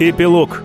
Эпилог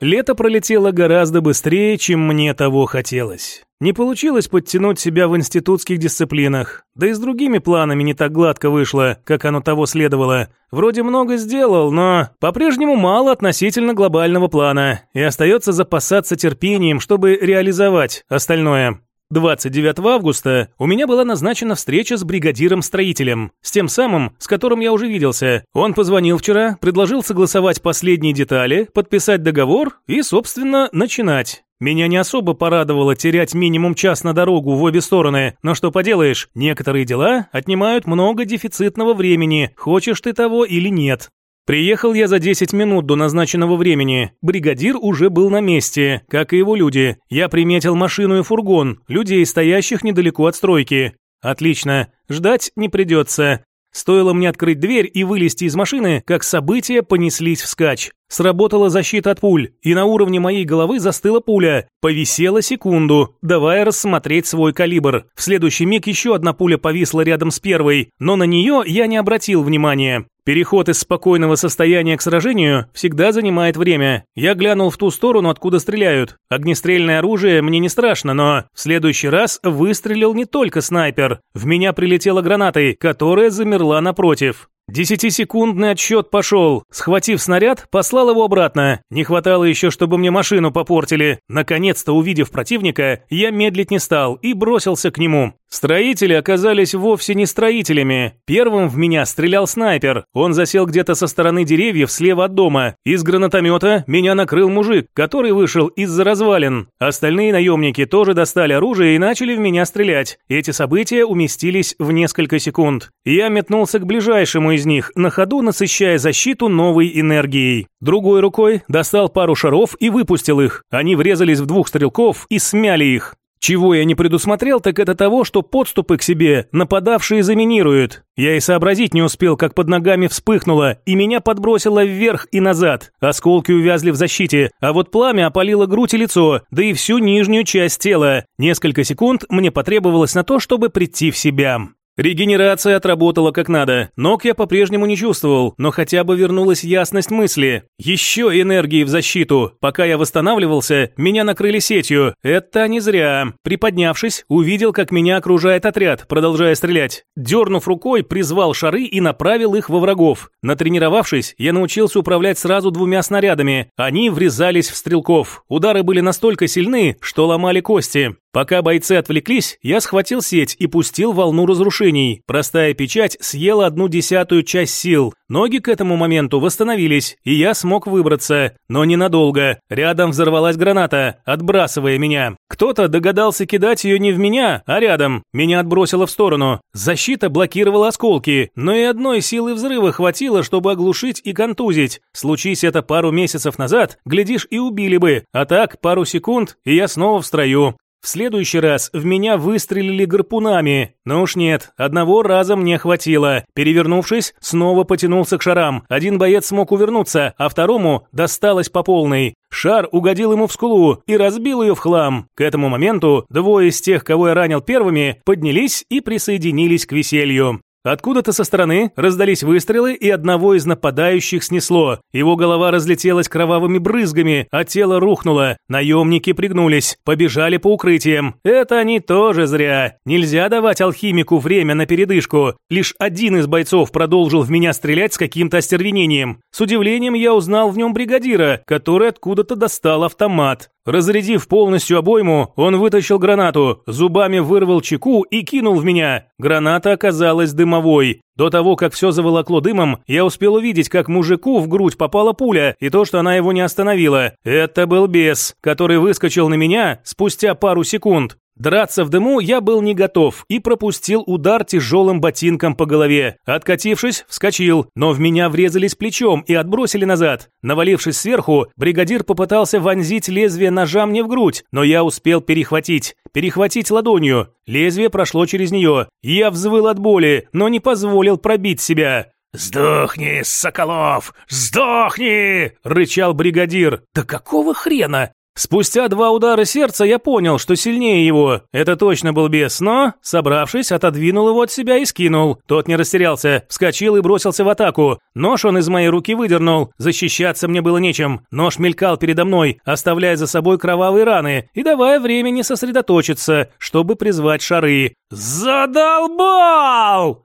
Лето пролетело гораздо быстрее, чем мне того хотелось. Не получилось подтянуть себя в институтских дисциплинах, да и с другими планами не так гладко вышло, как оно того следовало. Вроде много сделал, но по-прежнему мало относительно глобального плана, и остается запасаться терпением, чтобы реализовать остальное. 29 августа у меня была назначена встреча с бригадиром-строителем, с тем самым, с которым я уже виделся. Он позвонил вчера, предложил согласовать последние детали, подписать договор и, собственно, начинать. Меня не особо порадовало терять минимум час на дорогу в обе стороны, но что поделаешь, некоторые дела отнимают много дефицитного времени, хочешь ты того или нет. Приехал я за 10 минут до назначенного времени. Бригадир уже был на месте, как и его люди. Я приметил машину и фургон, людей, стоящих недалеко от стройки. Отлично, ждать не придется. Стоило мне открыть дверь и вылезти из машины, как события понеслись вскачь. Сработала защита от пуль, и на уровне моей головы застыла пуля. Повисела секунду, давая рассмотреть свой калибр. В следующий миг еще одна пуля повисла рядом с первой, но на нее я не обратил внимания. Переход из спокойного состояния к сражению всегда занимает время. Я глянул в ту сторону, откуда стреляют. Огнестрельное оружие мне не страшно, но в следующий раз выстрелил не только снайпер. В меня прилетела гранатой, которая замерла напротив. Десятисекундный отсчет пошел. Схватив снаряд, послал его обратно. Не хватало еще, чтобы мне машину попортили. Наконец-то, увидев противника, я медлить не стал и бросился к нему. Строители оказались вовсе не строителями. Первым в меня стрелял снайпер. Он засел где-то со стороны деревьев слева от дома. Из гранатомета меня накрыл мужик, который вышел из-за развалин. Остальные наемники тоже достали оружие и начали в меня стрелять. Эти события уместились в несколько секунд. Я метнулся к ближайшему из них, на ходу насыщая защиту новой энергией. Другой рукой достал пару шаров и выпустил их. Они врезались в двух стрелков и смяли их. Чего я не предусмотрел, так это того, что подступы к себе нападавшие заминируют. Я и сообразить не успел, как под ногами вспыхнуло, и меня подбросило вверх и назад. Осколки увязли в защите, а вот пламя опалило грудь и лицо, да и всю нижнюю часть тела. Несколько секунд мне потребовалось на то, чтобы прийти в себя. Регенерация отработала как надо. Ног я по-прежнему не чувствовал, но хотя бы вернулась ясность мысли. Еще энергии в защиту. Пока я восстанавливался, меня накрыли сетью. Это не зря. Приподнявшись, увидел, как меня окружает отряд, продолжая стрелять. Дернув рукой, призвал шары и направил их во врагов. Натренировавшись, я научился управлять сразу двумя снарядами. Они врезались в стрелков. Удары были настолько сильны, что ломали кости. Пока бойцы отвлеклись, я схватил сеть и пустил волну разрушений. Простая печать съела одну десятую часть сил. Ноги к этому моменту восстановились, и я смог выбраться, но ненадолго. Рядом взорвалась граната, отбрасывая меня. Кто-то догадался кидать ее не в меня, а рядом. Меня отбросило в сторону. Защита блокировала осколки, но и одной силы взрыва хватило, чтобы оглушить и контузить. Случись это пару месяцев назад, глядишь и убили бы. А так, пару секунд, и я снова в строю. В следующий раз в меня выстрелили гарпунами. Но уж нет, одного раза мне хватило. Перевернувшись, снова потянулся к шарам. Один боец смог увернуться, а второму досталось по полной. Шар угодил ему в скулу и разбил ее в хлам. К этому моменту двое из тех, кого я ранил первыми, поднялись и присоединились к веселью. Откуда-то со стороны раздались выстрелы, и одного из нападающих снесло. Его голова разлетелась кровавыми брызгами, а тело рухнуло. Наемники пригнулись, побежали по укрытиям. Это они тоже зря. Нельзя давать алхимику время на передышку. Лишь один из бойцов продолжил в меня стрелять с каким-то остервенением. С удивлением я узнал в нем бригадира, который откуда-то достал автомат. Разрядив полностью обойму, он вытащил гранату, зубами вырвал чеку и кинул в меня. Граната оказалась дымовой. До того, как все заволокло дымом, я успел увидеть, как мужику в грудь попала пуля, и то, что она его не остановила. Это был бес, который выскочил на меня спустя пару секунд. Драться в дыму я был не готов и пропустил удар тяжелым ботинком по голове. Откатившись, вскочил, но в меня врезались плечом и отбросили назад. Навалившись сверху, бригадир попытался вонзить лезвие ножа мне в грудь, но я успел перехватить. Перехватить ладонью. Лезвие прошло через нее. Я взвыл от боли, но не позволил пробить себя. «Сдохни, Соколов! Сдохни!» – рычал бригадир. «Да какого хрена?» Спустя два удара сердца я понял, что сильнее его. Это точно был бес, но, собравшись, отодвинул его от себя и скинул. Тот не растерялся, вскочил и бросился в атаку. Нож он из моей руки выдернул. Защищаться мне было нечем. Нож мелькал передо мной, оставляя за собой кровавые раны и давая времени сосредоточиться, чтобы призвать шары. «Задолбал!»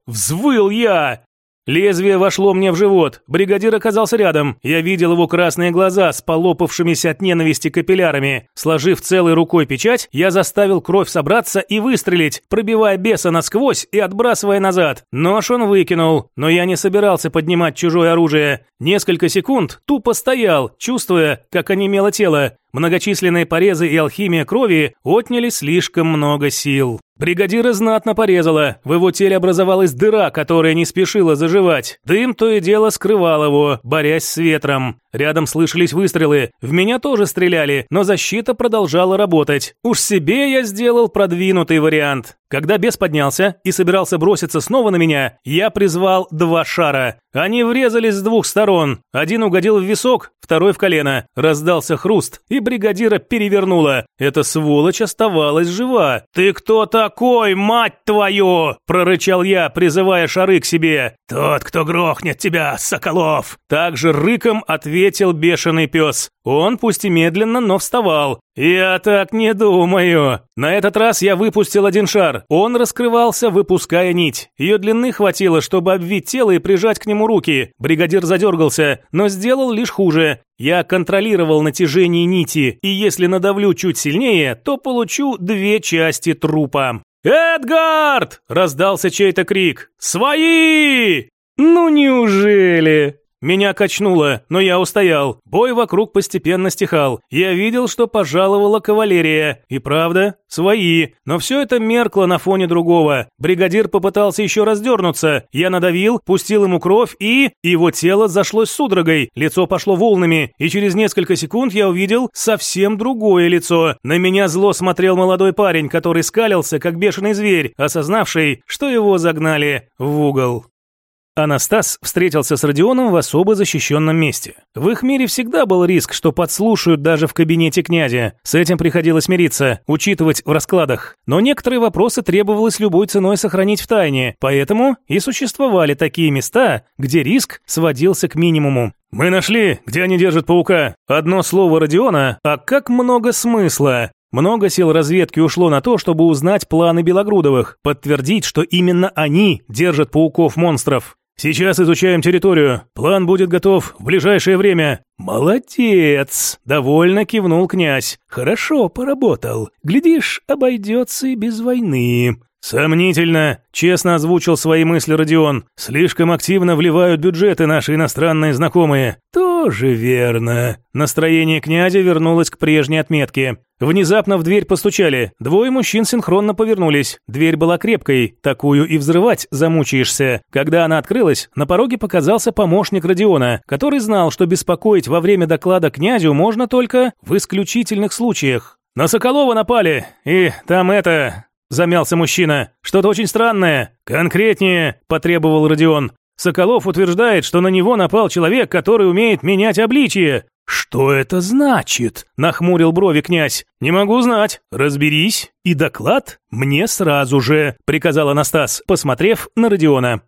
– взвыл я. Лезвие вошло мне в живот. Бригадир оказался рядом. Я видел его красные глаза с полопавшимися от ненависти капиллярами. Сложив целой рукой печать, я заставил кровь собраться и выстрелить, пробивая беса насквозь и отбрасывая назад. Нож он выкинул, но я не собирался поднимать чужое оружие. Несколько секунд тупо стоял, чувствуя, как онемело тело. Многочисленные порезы и алхимия крови отняли слишком много сил. Бригадира знатно порезала, в его теле образовалась дыра, которая не спешила заживать. Дым то и дело скрывал его, борясь с ветром. Рядом слышались выстрелы, в меня тоже стреляли, но защита продолжала работать. Уж себе я сделал продвинутый вариант. Когда бес поднялся и собирался броситься снова на меня, я призвал два шара. Они врезались с двух сторон. Один угодил в висок, второй в колено. Раздался хруст, и бригадира перевернула. Эта сволочь оставалась жива. «Ты кто такой, мать твою?» – прорычал я, призывая шары к себе. «Тот, кто грохнет тебя, Соколов!» Также рыком ответил бешеный пес. Он, пусть и медленно, но вставал. «Я так не думаю!» На этот раз я выпустил один шар. Он раскрывался, выпуская нить. Ее длины хватило, чтобы обвить тело и прижать к нему руки. Бригадир задергался, но сделал лишь хуже. Я контролировал натяжение нити, и если надавлю чуть сильнее, то получу две части трупа. «Эдгард!» – раздался чей-то крик. «Свои!» «Ну неужели?» Меня качнуло, но я устоял. Бой вокруг постепенно стихал. Я видел, что пожаловала кавалерия. И правда, свои. Но все это меркло на фоне другого. Бригадир попытался еще раз дернуться. Я надавил, пустил ему кровь и... Его тело зашлось судорогой. Лицо пошло волнами. И через несколько секунд я увидел совсем другое лицо. На меня зло смотрел молодой парень, который скалился, как бешеный зверь, осознавший, что его загнали в угол. Анастас встретился с Родионом в особо защищенном месте. В их мире всегда был риск, что подслушают даже в кабинете князя. С этим приходилось мириться, учитывать в раскладах. Но некоторые вопросы требовалось любой ценой сохранить в тайне, поэтому и существовали такие места, где риск сводился к минимуму. «Мы нашли, где они держат паука. Одно слово Родиона, а как много смысла. Много сил разведки ушло на то, чтобы узнать планы Белогрудовых, подтвердить, что именно они держат пауков-монстров. Сейчас изучаем территорию. План будет готов в ближайшее время. Молодец, довольно кивнул князь. Хорошо поработал. Глядишь, обойдется и без войны. «Сомнительно», – честно озвучил свои мысли Родион. «Слишком активно вливают бюджеты наши иностранные знакомые». «Тоже верно». Настроение князя вернулось к прежней отметке. Внезапно в дверь постучали. Двое мужчин синхронно повернулись. Дверь была крепкой, такую и взрывать замучаешься. Когда она открылась, на пороге показался помощник Родиона, который знал, что беспокоить во время доклада князю можно только в исключительных случаях. «На Соколова напали, и там это... Замялся мужчина. Что-то очень странное. Конкретнее, потребовал Родион. Соколов утверждает, что на него напал человек, который умеет менять обличие. Что это значит? нахмурил брови князь. Не могу знать. Разберись и доклад мне сразу же, приказал Анастас, посмотрев на Родиона.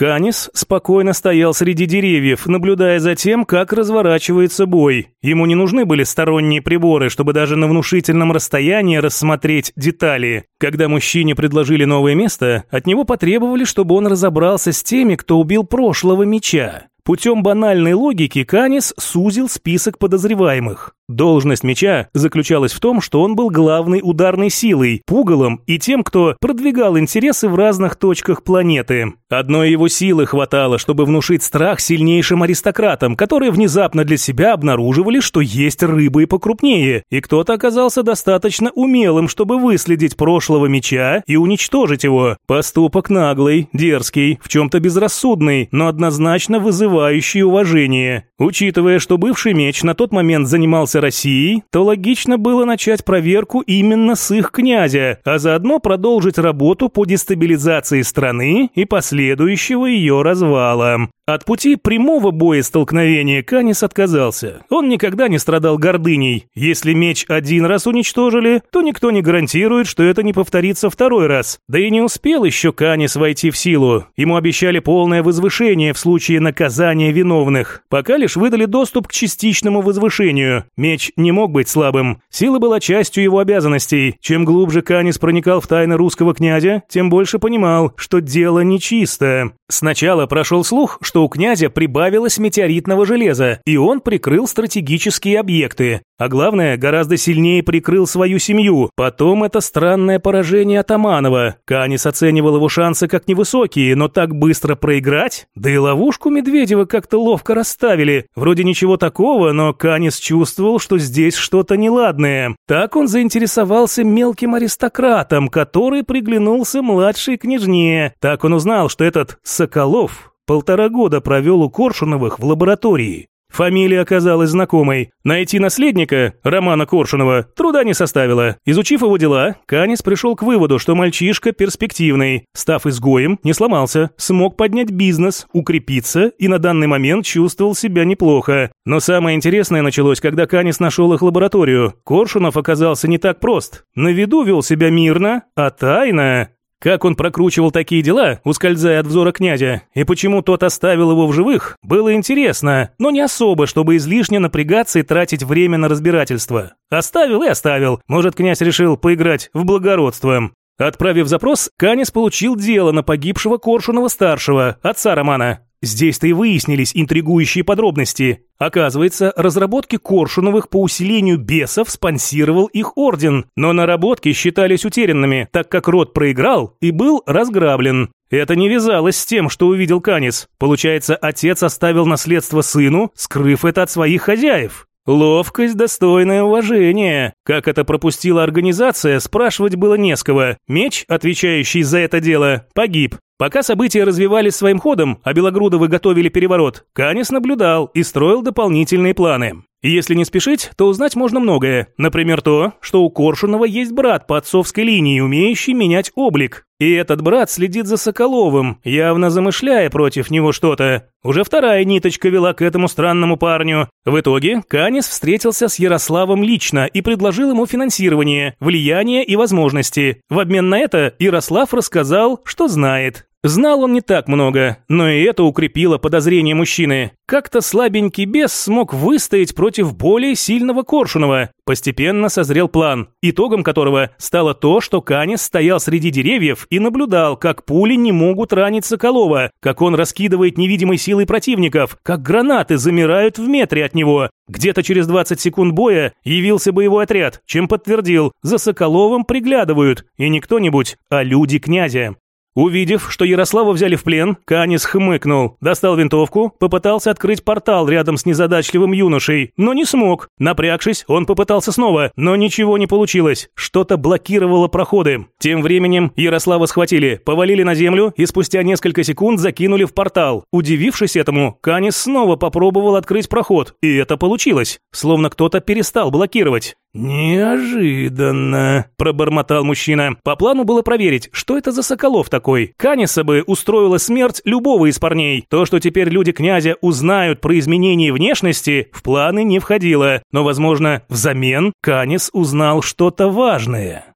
Канис спокойно стоял среди деревьев, наблюдая за тем, как разворачивается бой. Ему не нужны были сторонние приборы, чтобы даже на внушительном расстоянии рассмотреть детали. Когда мужчине предложили новое место, от него потребовали, чтобы он разобрался с теми, кто убил прошлого меча. Путем банальной логики Канис сузил список подозреваемых. Должность меча заключалась в том, что он был главной ударной силой, пугалом и тем, кто продвигал интересы в разных точках планеты. Одной его силы хватало, чтобы внушить страх сильнейшим аристократам, которые внезапно для себя обнаруживали, что есть рыбы покрупнее, и кто-то оказался достаточно умелым, чтобы выследить прошлого меча и уничтожить его. Поступок наглый, дерзкий, в чем-то безрассудный, но однозначно вызывающий уважение. Учитывая, что бывший меч на тот момент занимался являются Россией, то логично было начать проверку именно с их князя, а заодно продолжить работу по дестабилизации страны и последующего ее развала. От пути прямого боя столкновения Канис отказался. Он никогда не страдал гордыней. Если меч один раз уничтожили, то никто не гарантирует, что это не повторится второй раз. Да и не успел еще Канис войти в силу. Ему обещали полное возвышение в случае наказания виновных. Пока лишь выдали доступ к частичному возвышению. Меч не мог быть слабым. Сила была частью его обязанностей. Чем глубже Канис проникал в тайны русского князя, тем больше понимал, что дело нечисто. Сначала прошел слух, что у князя прибавилось метеоритного железа, и он прикрыл стратегические объекты. А главное, гораздо сильнее прикрыл свою семью. Потом это странное поражение Атаманова. Канис оценивал его шансы как невысокие, но так быстро проиграть? Да и ловушку Медведева как-то ловко расставили. Вроде ничего такого, но Канис чувствовал, что здесь что-то неладное. Так он заинтересовался мелким аристократом, который приглянулся младшей княжне. Так он узнал, что этот Соколов полтора года провел у Коршуновых в лаборатории. Фамилия оказалась знакомой. Найти наследника, Романа Коршунова, труда не составило. Изучив его дела, Канис пришел к выводу, что мальчишка перспективный. Став изгоем, не сломался, смог поднять бизнес, укрепиться и на данный момент чувствовал себя неплохо. Но самое интересное началось, когда Канис нашел их лабораторию. Коршунов оказался не так прост. На виду вел себя мирно, а тайно... Как он прокручивал такие дела, ускользая от взора князя, и почему тот оставил его в живых, было интересно, но не особо, чтобы излишне напрягаться и тратить время на разбирательство. Оставил и оставил. Может, князь решил поиграть в благородство. Отправив запрос, Канис получил дело на погибшего Коршунова-старшего, отца Романа. Здесь-то и выяснились интригующие подробности. Оказывается, разработки Коршуновых по усилению бесов спонсировал их орден, но наработки считались утерянными, так как род проиграл и был разграблен. Это не вязалось с тем, что увидел Канис. Получается, отец оставил наследство сыну, скрыв это от своих хозяев. Ловкость, достойное уважение. Как это пропустила организация, спрашивать было не с кого. Меч, отвечающий за это дело, погиб. Пока события развивались своим ходом, а Белогрудовы готовили переворот, Канис наблюдал и строил дополнительные планы. И если не спешить, то узнать можно многое. Например, то, что у Коршунова есть брат по отцовской линии, умеющий менять облик. И этот брат следит за Соколовым, явно замышляя против него что-то. Уже вторая ниточка вела к этому странному парню. В итоге Канис встретился с Ярославом лично и предложил ему финансирование, влияние и возможности. В обмен на это Ярослав рассказал, что знает. Знал он не так много, но и это укрепило подозрение мужчины. Как-то слабенький бес смог выстоять против более сильного Коршунова. Постепенно созрел план, итогом которого стало то, что Канис стоял среди деревьев и наблюдал, как пули не могут ранить Соколова, как он раскидывает невидимой силой противников, как гранаты замирают в метре от него. Где-то через 20 секунд боя явился боевой отряд, чем подтвердил, за Соколовым приглядывают, и не кто-нибудь, а люди князя. Увидев, что Ярослава взяли в плен, Канис хмыкнул, достал винтовку, попытался открыть портал рядом с незадачливым юношей, но не смог. Напрягшись, он попытался снова, но ничего не получилось. Что-то блокировало проходы. Тем временем Ярослава схватили, повалили на землю и спустя несколько секунд закинули в портал. Удивившись этому, Канис снова попробовал открыть проход, и это получилось, словно кто-то перестал блокировать. «Неожиданно», – пробормотал мужчина. По плану было проверить, что это за Соколов такой. Каниса бы устроила смерть любого из парней. То, что теперь люди князя узнают про изменение внешности, в планы не входило. Но, возможно, взамен Канис узнал что-то важное.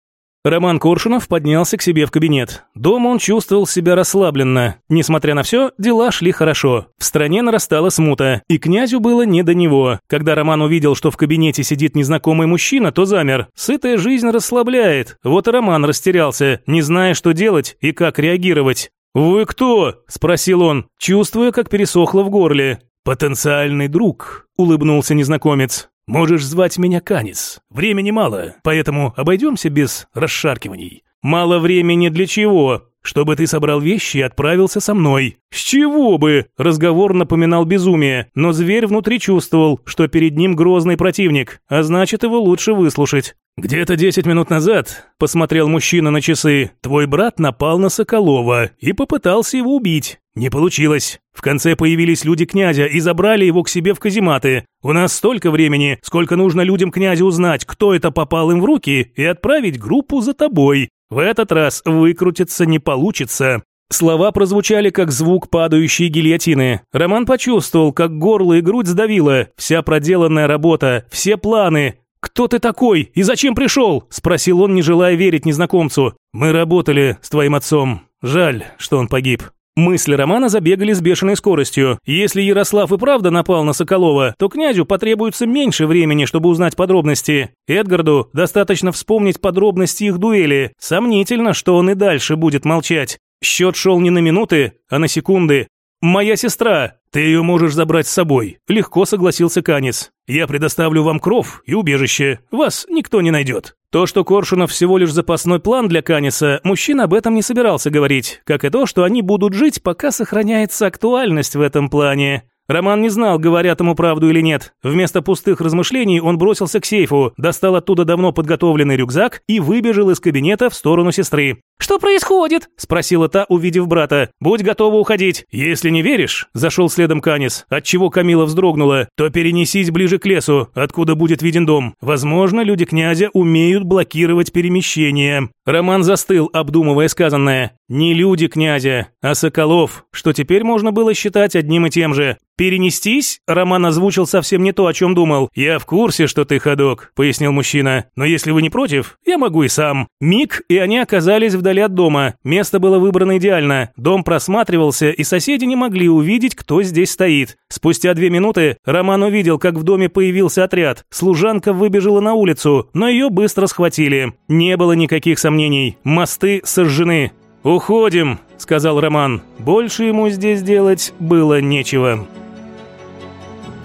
Роман Коршунов поднялся к себе в кабинет. Дома он чувствовал себя расслабленно. Несмотря на все, дела шли хорошо. В стране нарастала смута, и князю было не до него. Когда Роман увидел, что в кабинете сидит незнакомый мужчина, то замер. Сытая жизнь расслабляет. Вот и Роман растерялся, не зная, что делать и как реагировать. «Вы кто?» – спросил он, чувствуя, как пересохло в горле. «Потенциальный друг», – улыбнулся незнакомец. Можешь звать меня Канис. Времени мало, поэтому обойдемся без расшаркиваний. Мало времени для чего? Чтобы ты собрал вещи и отправился со мной. С чего бы? Разговор напоминал безумие, но зверь внутри чувствовал, что перед ним грозный противник, а значит его лучше выслушать. «Где-то десять минут назад», – посмотрел мужчина на часы, – «твой брат напал на Соколова и попытался его убить. Не получилось. В конце появились люди князя и забрали его к себе в казематы. У нас столько времени, сколько нужно людям князя узнать, кто это попал им в руки, и отправить группу за тобой. В этот раз выкрутиться не получится. Слова прозвучали, как звук падающей гильотины. Роман почувствовал, как горло и грудь сдавило. Вся проделанная работа, все планы. «Кто ты такой и зачем пришел?» – спросил он, не желая верить незнакомцу. «Мы работали с твоим отцом. Жаль, что он погиб». Мысли Романа забегали с бешеной скоростью. Если Ярослав и правда напал на Соколова, то князю потребуется меньше времени, чтобы узнать подробности. Эдгарду достаточно вспомнить подробности их дуэли. Сомнительно, что он и дальше будет молчать. Счет шел не на минуты, а на секунды. «Моя сестра, ты ее можешь забрать с собой», – легко согласился Канец. «Я предоставлю вам кров и убежище, вас никто не найдет». То, что Коршунов всего лишь запасной план для Каниса, мужчина об этом не собирался говорить, как и то, что они будут жить, пока сохраняется актуальность в этом плане. Роман не знал, говорят ему правду или нет. Вместо пустых размышлений он бросился к сейфу, достал оттуда давно подготовленный рюкзак и выбежал из кабинета в сторону сестры. «Что происходит?» – спросила та, увидев брата. «Будь готова уходить. Если не веришь», – зашел следом Канис, отчего Камила вздрогнула, – «то перенесись ближе к лесу, откуда будет виден дом. Возможно, люди князя умеют блокировать перемещение». Роман застыл, обдумывая сказанное. Не люди князя, а Соколов, что теперь можно было считать одним и тем же. «Перенестись?» – Роман озвучил совсем не то, о чем думал. «Я в курсе, что ты ходок», – пояснил мужчина. «Но если вы не против, я могу и сам». Миг, и они оказались вдали от дома. Место было выбрано идеально. Дом просматривался, и соседи не могли увидеть, кто здесь стоит. Спустя две минуты Роман увидел, как в доме появился отряд. Служанка выбежала на улицу, но ее быстро схватили. Не было никаких сомнений. Мосты сожжены. «Уходим», – сказал Роман. Больше ему здесь делать было нечего.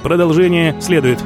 Продолжение следует.